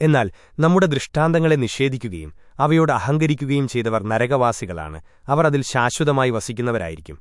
എന്നാൽ നമ്മുടെ ദൃഷ്ടാന്തങ്ങളെ നിഷേധിക്കുകയും അവയോട് അഹങ്കരിക്കുകയും ചെയ്തവർ നരകവാസികളാണ്. അവർ അതിൽ ശാശ്വതമായി വസിക്കുന്നവരായിരിക്കും.